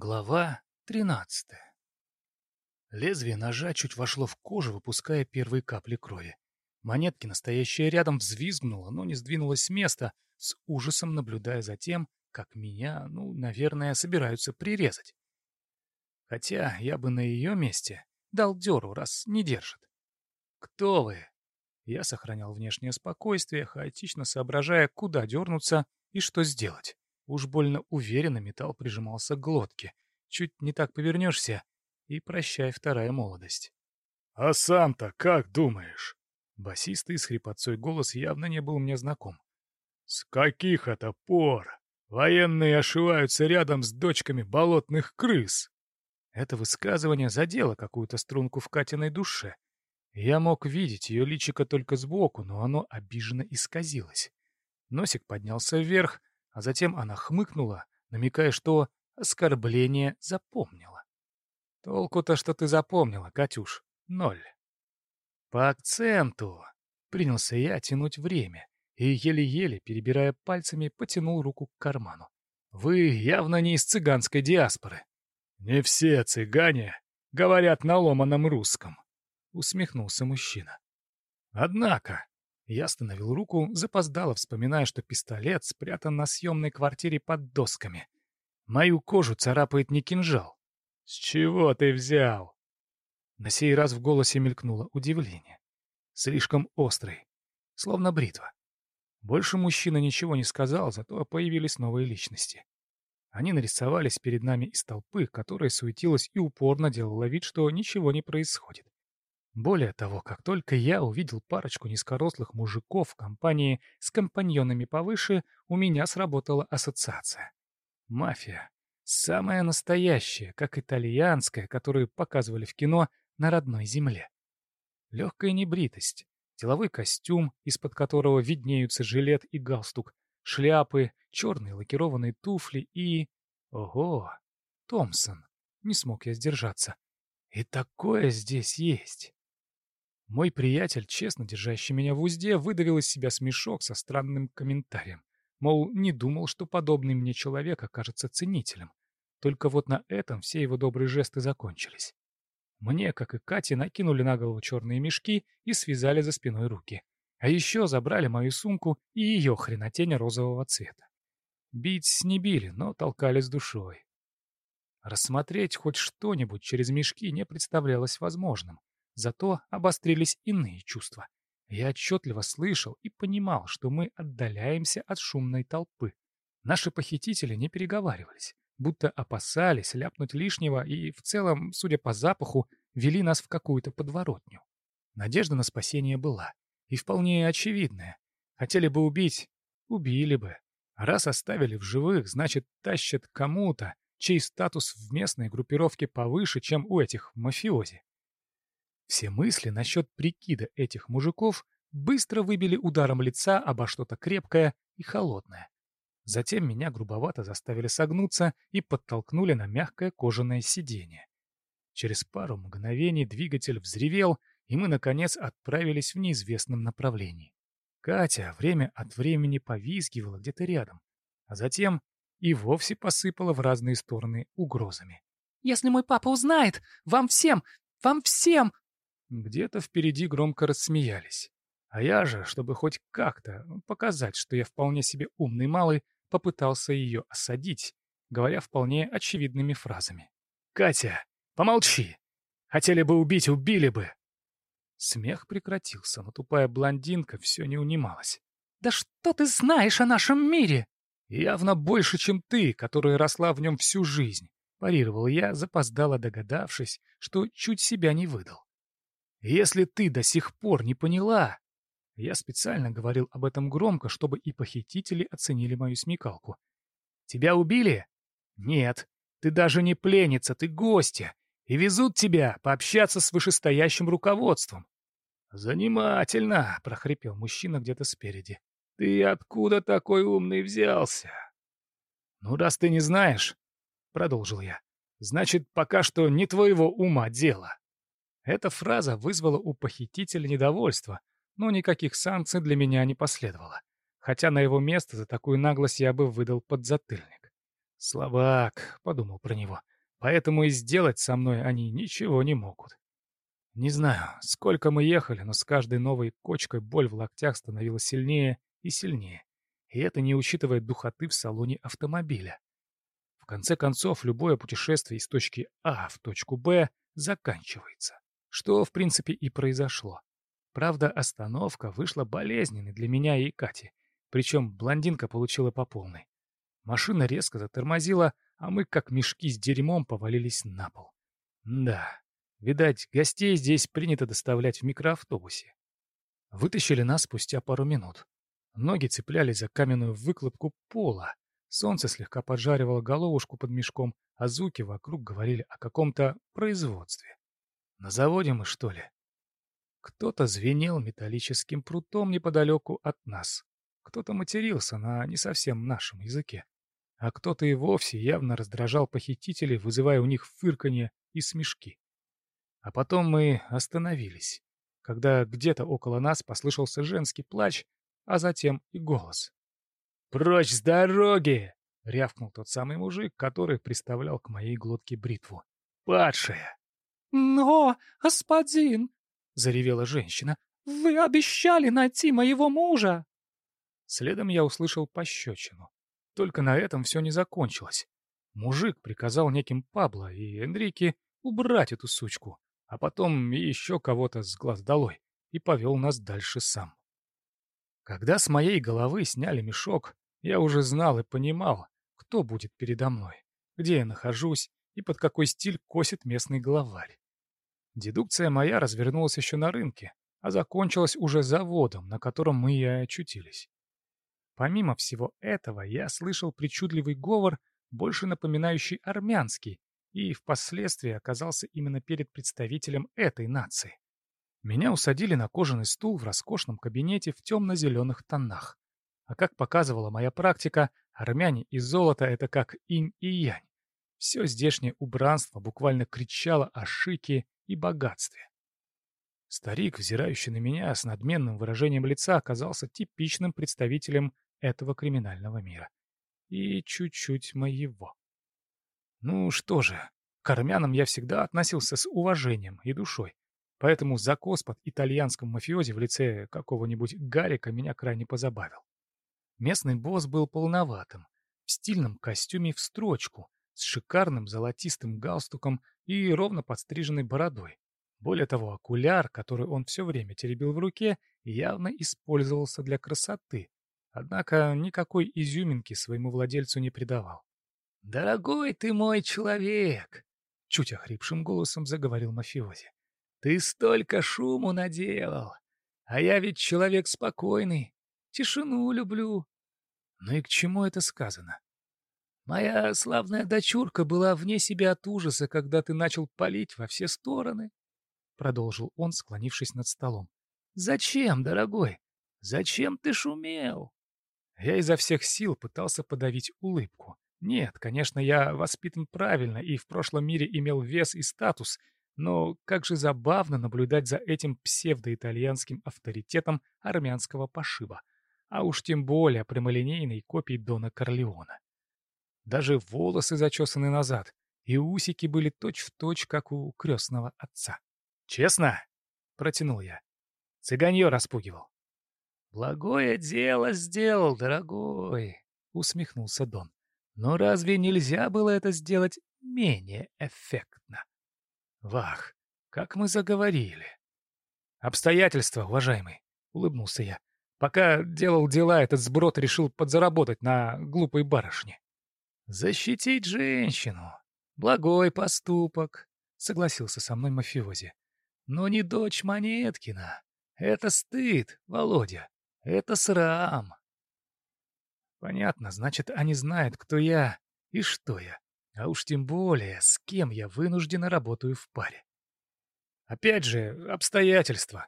Глава 13 Лезвие ножа чуть вошло в кожу, выпуская первые капли крови. Монетки, настоящая рядом, взвизгнула, но не сдвинулась с места, с ужасом наблюдая за тем, как меня, ну, наверное, собираются прирезать. Хотя я бы на ее месте дал дёру, раз не держит. «Кто вы?» Я сохранял внешнее спокойствие, хаотично соображая, куда дернуться и что сделать. Уж больно уверенно металл прижимался к глотке. Чуть не так повернешься, и прощай вторая молодость. «А сам-то как думаешь?» Басистый с хрипотцой голос явно не был мне знаком. «С каких это пор военные ошиваются рядом с дочками болотных крыс?» Это высказывание задело какую-то струнку в Катиной душе. Я мог видеть ее личико только сбоку, но оно обиженно исказилось. Носик поднялся вверх, а затем она хмыкнула, намекая, что оскорбление запомнила. Толку-то, что ты запомнила, Катюш, ноль. По акценту принялся я тянуть время и, еле-еле, перебирая пальцами, потянул руку к карману. Вы явно не из цыганской диаспоры. Не все цыгане говорят на ломаном русском, усмехнулся мужчина. Однако, я остановил руку, запоздало, вспоминая, что пистолет спрятан на съемной квартире под досками. Мою кожу царапает не кинжал. «С чего ты взял?» На сей раз в голосе мелькнуло удивление. Слишком острый, словно бритва. Больше мужчина ничего не сказал, зато появились новые личности. Они нарисовались перед нами из толпы, которая суетилась и упорно делала вид, что ничего не происходит. Более того, как только я увидел парочку низкорослых мужиков в компании с компаньонами повыше, у меня сработала ассоциация. Мафия. Самая настоящая, как итальянская, которую показывали в кино на родной земле. Легкая небритость, деловой костюм, из-под которого виднеются жилет и галстук, шляпы, черные лакированные туфли и... Ого! Томпсон. Не смог я сдержаться. И такое здесь есть. Мой приятель, честно держащий меня в узде, выдавил из себя смешок со странным комментарием. Мол, не думал, что подобный мне человек окажется ценителем. Только вот на этом все его добрые жесты закончились. Мне, как и Кате, накинули на голову черные мешки и связали за спиной руки. А еще забрали мою сумку и ее хренотень розового цвета. Бить не били, но толкали с душой. Рассмотреть хоть что-нибудь через мешки не представлялось возможным. Зато обострились иные чувства. Я отчетливо слышал и понимал, что мы отдаляемся от шумной толпы. Наши похитители не переговаривались, будто опасались ляпнуть лишнего и, в целом, судя по запаху, вели нас в какую-то подворотню. Надежда на спасение была, и вполне очевидная. Хотели бы убить — убили бы. Раз оставили в живых, значит, тащат кому-то, чей статус в местной группировке повыше, чем у этих мафиози. Все мысли насчет прикида этих мужиков быстро выбили ударом лица обо что-то крепкое и холодное. Затем меня грубовато заставили согнуться и подтолкнули на мягкое кожаное сиденье. Через пару мгновений двигатель взревел, и мы, наконец, отправились в неизвестном направлении. Катя время от времени повизгивала где-то рядом, а затем и вовсе посыпала в разные стороны угрозами. «Если мой папа узнает, вам всем, вам всем, где-то впереди громко рассмеялись. А я же, чтобы хоть как-то показать, что я вполне себе умный малый, попытался ее осадить, говоря вполне очевидными фразами. «Катя, помолчи! Хотели бы убить, убили бы!» Смех прекратился, но тупая блондинка все не унималась. «Да что ты знаешь о нашем мире?» «Явно больше, чем ты, которая росла в нем всю жизнь», — парировал я, запоздало догадавшись, что чуть себя не выдал. Если ты до сих пор не поняла... Я специально говорил об этом громко, чтобы и похитители оценили мою смекалку. Тебя убили? Нет. Ты даже не пленница, ты гостья. И везут тебя пообщаться с вышестоящим руководством. «Занимательно!» — прохрипел мужчина где-то спереди. «Ты откуда такой умный взялся?» «Ну, раз ты не знаешь, — продолжил я, — значит, пока что не твоего ума дело». Эта фраза вызвала у похитителя недовольство, но никаких санкций для меня не последовало. Хотя на его место за такую наглость я бы выдал подзатыльник. Слабак, подумал про него. Поэтому и сделать со мной они ничего не могут. Не знаю, сколько мы ехали, но с каждой новой кочкой боль в локтях становилась сильнее и сильнее. И это не учитывая духоты в салоне автомобиля. В конце концов, любое путешествие из точки А в точку Б заканчивается. Что, в принципе, и произошло. Правда, остановка вышла болезненной для меня и Кати. Причем блондинка получила по полной. Машина резко затормозила, а мы, как мешки с дерьмом, повалились на пол. Да, видать, гостей здесь принято доставлять в микроавтобусе. Вытащили нас спустя пару минут. Ноги цеплялись за каменную выкладку пола. Солнце слегка поджаривало головушку под мешком, а звуки вокруг говорили о каком-то производстве. На заводе мы, что ли? Кто-то звенел металлическим прутом неподалеку от нас. Кто-то матерился на не совсем нашем языке. А кто-то и вовсе явно раздражал похитителей, вызывая у них фырканье и смешки. А потом мы остановились, когда где-то около нас послышался женский плач, а затем и голос. «Прочь с дороги!» — рявкнул тот самый мужик, который приставлял к моей глотке бритву. «Падшая!» «Но, господин!» — заревела женщина. «Вы обещали найти моего мужа!» Следом я услышал пощечину. Только на этом все не закончилось. Мужик приказал неким Пабло и Энрике убрать эту сучку, а потом еще кого-то с глаз долой, и повел нас дальше сам. Когда с моей головы сняли мешок, я уже знал и понимал, кто будет передо мной, где я нахожусь и под какой стиль косит местный главарь. Дедукция моя развернулась еще на рынке, а закончилась уже заводом, на котором мы и очутились. Помимо всего этого, я слышал причудливый говор, больше напоминающий армянский, и впоследствии оказался именно перед представителем этой нации. Меня усадили на кожаный стул в роскошном кабинете в темно-зеленых тонах. А как показывала моя практика, армяне и золото — это как инь и янь. Все здешнее убранство буквально кричало о шике и богатстве. Старик, взирающий на меня с надменным выражением лица, оказался типичным представителем этого криминального мира. И чуть-чуть моего. Ну что же, к армянам я всегда относился с уважением и душой, поэтому закос под итальянском мафиози в лице какого-нибудь Гарика меня крайне позабавил. Местный босс был полноватым, в стильном костюме в строчку, с шикарным золотистым галстуком и ровно подстриженной бородой. Более того, окуляр, который он все время теребил в руке, явно использовался для красоты, Однако никакой изюминки своему владельцу не придавал. «Дорогой ты мой человек!» — чуть охрипшим голосом заговорил мафиози. «Ты столько шуму наделал! А я ведь человек спокойный, тишину люблю. Ну и к чему это сказано? Моя славная дочурка была вне себя от ужаса, когда ты начал палить во все стороны», — продолжил он, склонившись над столом. «Зачем, дорогой? Зачем ты шумел?» Я изо всех сил пытался подавить улыбку. Нет, конечно, я воспитан правильно и в прошлом мире имел вес и статус, но как же забавно наблюдать за этим псевдоитальянским авторитетом армянского пошиба, а уж тем более прямолинейной копией Дона Корлеона. Даже волосы зачесаны назад, и усики были точь-в-точь, точь, как у крестного отца. «Честно?» — протянул я. Цыганье распугивал. «Благое дело сделал, дорогой», — усмехнулся Дон. «Но разве нельзя было это сделать менее эффектно?» «Вах, как мы заговорили!» «Обстоятельства, уважаемый», — улыбнулся я. «Пока делал дела, этот сброд решил подзаработать на глупой барышне». «Защитить женщину. Благой поступок», — согласился со мной мафиози. «Но не дочь Монеткина. Это стыд, Володя. Это срам. Понятно, значит, они знают, кто я и что я. А уж тем более, с кем я вынужденно работаю в паре. Опять же, обстоятельства.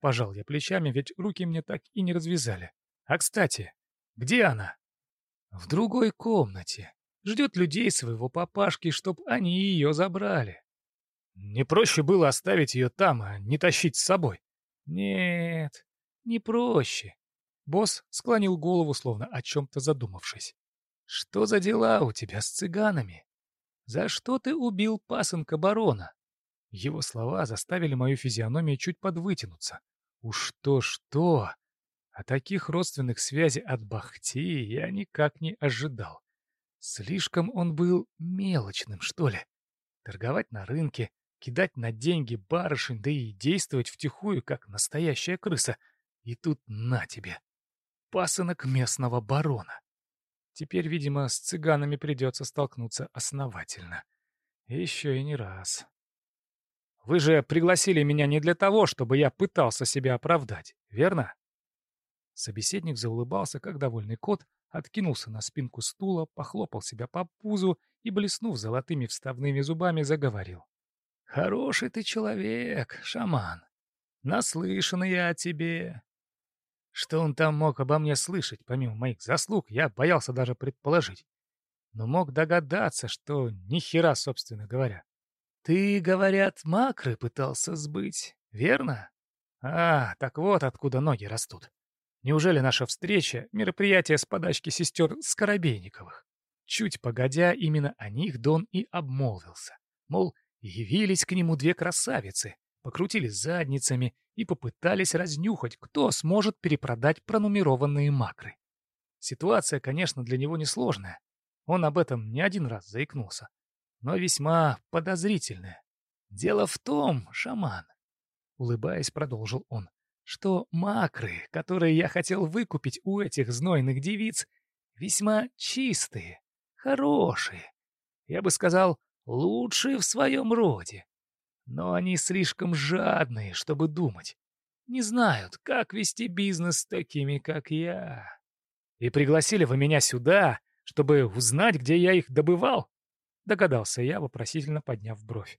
Пожал я плечами, ведь руки мне так и не развязали. А кстати, где она? В другой комнате. Ждет людей своего папашки, чтоб они ее забрали. Не проще было оставить ее там, а не тащить с собой? Нет, не проще. Босс склонил голову, словно о чем-то задумавшись. Что за дела у тебя с цыганами? За что ты убил пасынка барона? Его слова заставили мою физиономию чуть подвытянуться. Уж то-что, а таких родственных связей от Бахти я никак не ожидал. Слишком он был мелочным, что ли. Торговать на рынке, кидать на деньги барышень, да и действовать втихую, как настоящая крыса. И тут на тебе. Пасынок местного барона. Теперь, видимо, с цыганами придется столкнуться основательно. Еще и не раз. Вы же пригласили меня не для того, чтобы я пытался себя оправдать, верно? Собеседник заулыбался, как довольный кот, откинулся на спинку стула, похлопал себя по пузу и, блеснув золотыми вставными зубами, заговорил. «Хороший ты человек, шаман. Наслышан я о тебе. Что он там мог обо мне слышать, помимо моих заслуг, я боялся даже предположить. Но мог догадаться, что ни хера, собственно говоря. Ты, говорят, макры пытался сбыть, верно? А, так вот откуда ноги растут. Неужели наша встреча — мероприятие с подачки сестер Скоробейниковых? Чуть погодя, именно о них Дон и обмолвился. Мол, явились к нему две красавицы, покрутили задницами и попытались разнюхать, кто сможет перепродать пронумерованные макры. Ситуация, конечно, для него несложная. Он об этом не один раз заикнулся. Но весьма подозрительная. Дело в том, шаман, улыбаясь, продолжил он, что макры, которые я хотел выкупить у этих знойных девиц, весьма чистые, хорошие. Я бы сказал, лучшие в своем роде. Но они слишком жадные, чтобы думать. Не знают, как вести бизнес с такими, как я. И пригласили вы меня сюда, чтобы узнать, где я их добывал? Догадался я, вопросительно подняв бровь.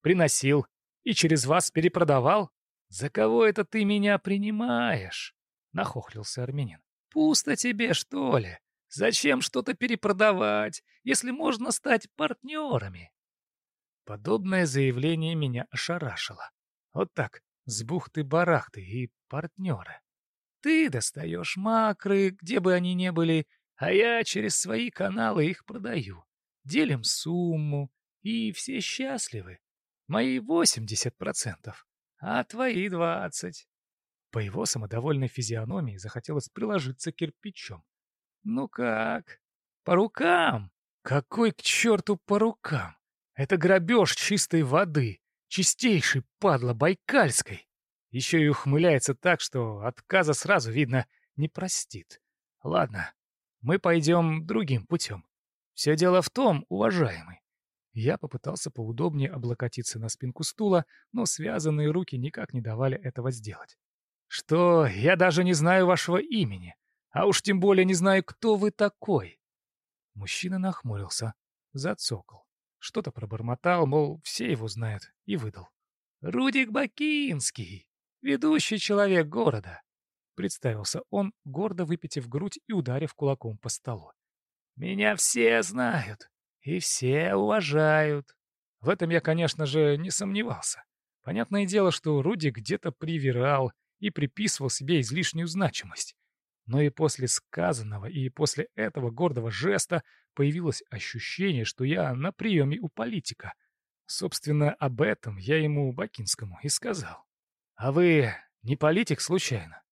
Приносил и через вас перепродавал? За кого это ты меня принимаешь? Нахохлился армянин. Пусто тебе, что ли? Зачем что-то перепродавать, если можно стать партнерами? Подобное заявление меня ошарашило. Вот так, с бухты-барахты и партнеры. Ты достаешь макры, где бы они ни были, а я через свои каналы их продаю. Делим сумму, и все счастливы. Мои 80%, а твои 20%. По его самодовольной физиономии захотелось приложиться кирпичом. Ну как? По рукам? Какой к черту по рукам? Это грабеж чистой воды, чистейшей падла байкальской. Еще и ухмыляется так, что отказа сразу, видно, не простит. Ладно, мы пойдем другим путем. Все дело в том, уважаемый. Я попытался поудобнее облокотиться на спинку стула, но связанные руки никак не давали этого сделать. Что я даже не знаю вашего имени, а уж тем более не знаю, кто вы такой. Мужчина нахмурился, зацокал. Что-то пробормотал, мол, все его знают, и выдал. «Рудик Бакинский, ведущий человек города», — представился он, гордо выпитив грудь и ударив кулаком по столу. «Меня все знают и все уважают». В этом я, конечно же, не сомневался. Понятное дело, что Рудик где-то привирал и приписывал себе излишнюю значимость. Но и после сказанного, и после этого гордого жеста появилось ощущение, что я на приеме у политика. Собственно, об этом я ему, Бакинскому, и сказал. «А вы не политик случайно?»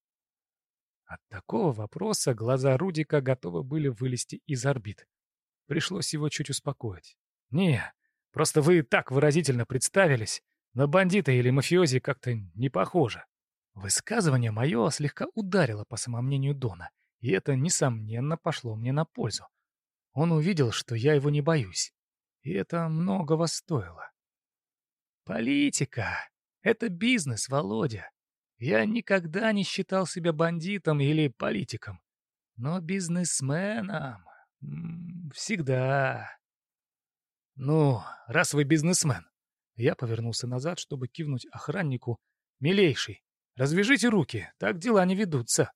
От такого вопроса глаза Рудика готовы были вылезти из орбит. Пришлось его чуть успокоить. «Не, просто вы так выразительно представились. На бандита или мафиози как-то не похоже». Высказывание мое слегка ударило по самомнению Дона, и это, несомненно, пошло мне на пользу. Он увидел, что я его не боюсь. И это многого стоило. Политика — это бизнес, Володя. Я никогда не считал себя бандитом или политиком. Но бизнесменом всегда. Ну, раз вы бизнесмен. Я повернулся назад, чтобы кивнуть охраннику. Милейший, развяжите руки, так дела не ведутся.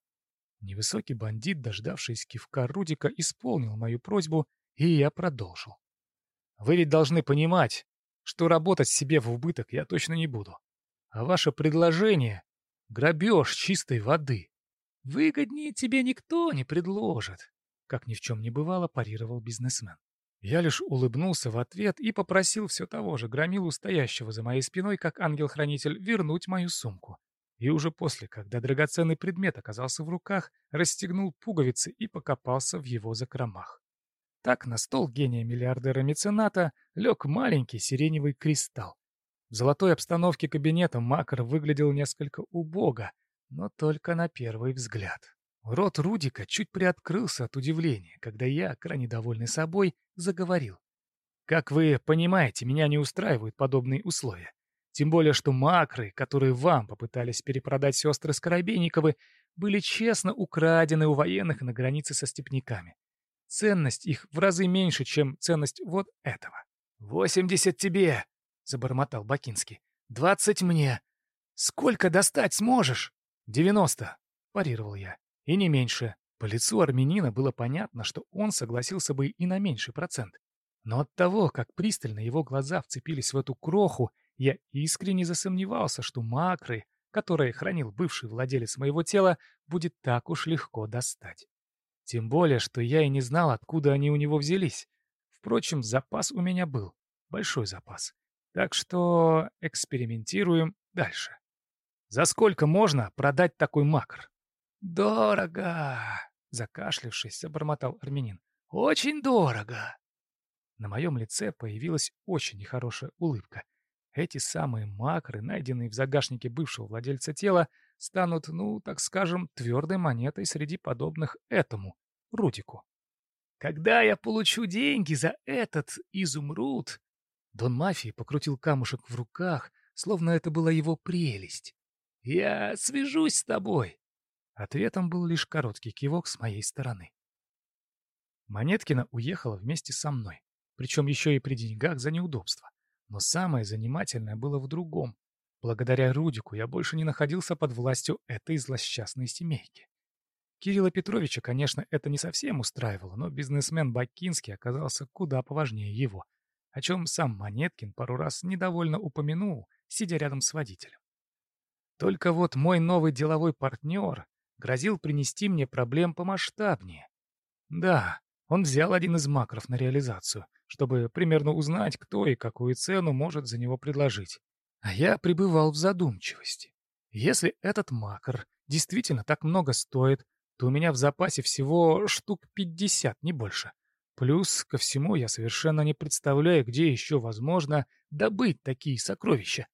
Невысокий бандит, дождавшись кивка Рудика, исполнил мою просьбу, и я продолжил. «Вы ведь должны понимать, что работать себе в убыток я точно не буду. А ваше предложение — грабеж чистой воды. Выгоднее тебе никто не предложит. Как ни в чем не бывало, парировал бизнесмен. Я лишь улыбнулся в ответ и попросил все того же громилу, стоящего за моей спиной, как ангел-хранитель, вернуть мою сумку. И уже после, когда драгоценный предмет оказался в руках, расстегнул пуговицы и покопался в его закромах. Так на стол гения миллиардера-мецената лег маленький сиреневый кристалл. В золотой обстановке кабинета Макар выглядел несколько убого, но только на первый взгляд. Рот Рудика чуть приоткрылся от удивления, когда я, крайне довольный собой, заговорил. «Как вы понимаете, меня не устраивают подобные условия. Тем более, что макры, которые вам попытались перепродать сестры Скоробейниковы, были честно украдены у военных на границе со степняками. Ценность их в разы меньше, чем ценность вот этого. «Восемьдесят тебе!» — забормотал Бакинский. «Двадцать мне! Сколько достать сможешь?» «Девяносто!» — парировал я. «И не меньше». По лицу армянина было понятно, что он согласился бы и на меньший процент. Но от того, как пристально его глаза вцепились в эту кроху, я искренне засомневался, что макры, которые хранил бывший владелец моего тела, будет так уж легко достать. Тем более, что я и не знал, откуда они у него взялись. Впрочем, запас у меня был. Большой запас. Так что экспериментируем дальше. За сколько можно продать такой макр? Дорого, закашлившись, забормотал армянин. Очень дорого. На моем лице появилась очень нехорошая улыбка. Эти самые макры, найденные в загашнике бывшего владельца тела, станут, ну, так скажем, твердой монетой среди подобных этому, Рудику. Когда я получу деньги за этот изумруд... Дон Мафии покрутил камушек в руках, словно это была его прелесть. «Я свяжусь с тобой!» Ответом был лишь короткий кивок с моей стороны. Монеткина уехала вместе со мной, причем еще и при деньгах за неудобство. Но самое занимательное было в другом. Благодаря Рудику я больше не находился под властью этой злосчастной семейки. Кирилла Петровича, конечно, это не совсем устраивало, но бизнесмен Бакинский оказался куда поважнее его, о чем сам Монеткин пару раз недовольно упомянул, сидя рядом с водителем. Только вот мой новый деловой партнер грозил принести мне проблем помасштабнее. Да, он взял один из макров на реализацию, чтобы примерно узнать, кто и какую цену может за него предложить. А я пребывал в задумчивости. Если этот макр действительно так много стоит, то у меня в запасе всего штук 50, не больше. Плюс ко всему я совершенно не представляю, где еще возможно добыть такие сокровища.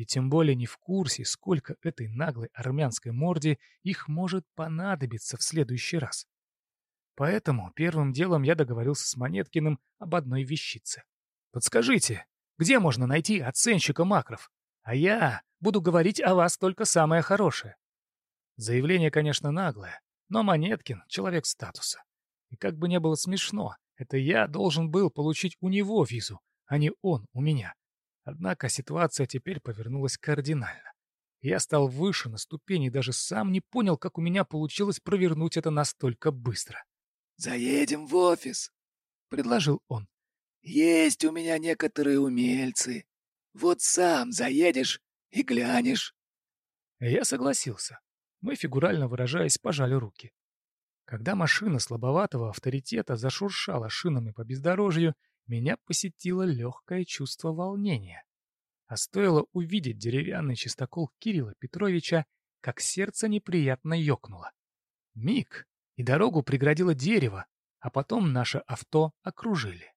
И тем более не в курсе, сколько этой наглой армянской морде их может понадобиться в следующий раз. Поэтому первым делом я договорился с Монеткиным об одной вещице. «Подскажите, где можно найти оценщика макров? А я буду говорить о вас только самое хорошее». Заявление, конечно, наглое, но Монеткин — человек статуса. И как бы не было смешно, это я должен был получить у него визу, а не он у меня. Однако ситуация теперь повернулась кардинально. Я стал выше на ступени и даже сам не понял, как у меня получилось провернуть это настолько быстро. «Заедем в офис», — предложил он. «Есть у меня некоторые умельцы. Вот сам заедешь и глянешь». Я согласился. Мы, фигурально выражаясь, пожали руки. Когда машина слабоватого авторитета зашуршала шинами по бездорожью, меня посетило легкое чувство волнения. А стоило увидеть деревянный чистокол Кирилла Петровича, как сердце неприятно ёкнуло. Миг, и дорогу преградило дерево, а потом наше авто окружили.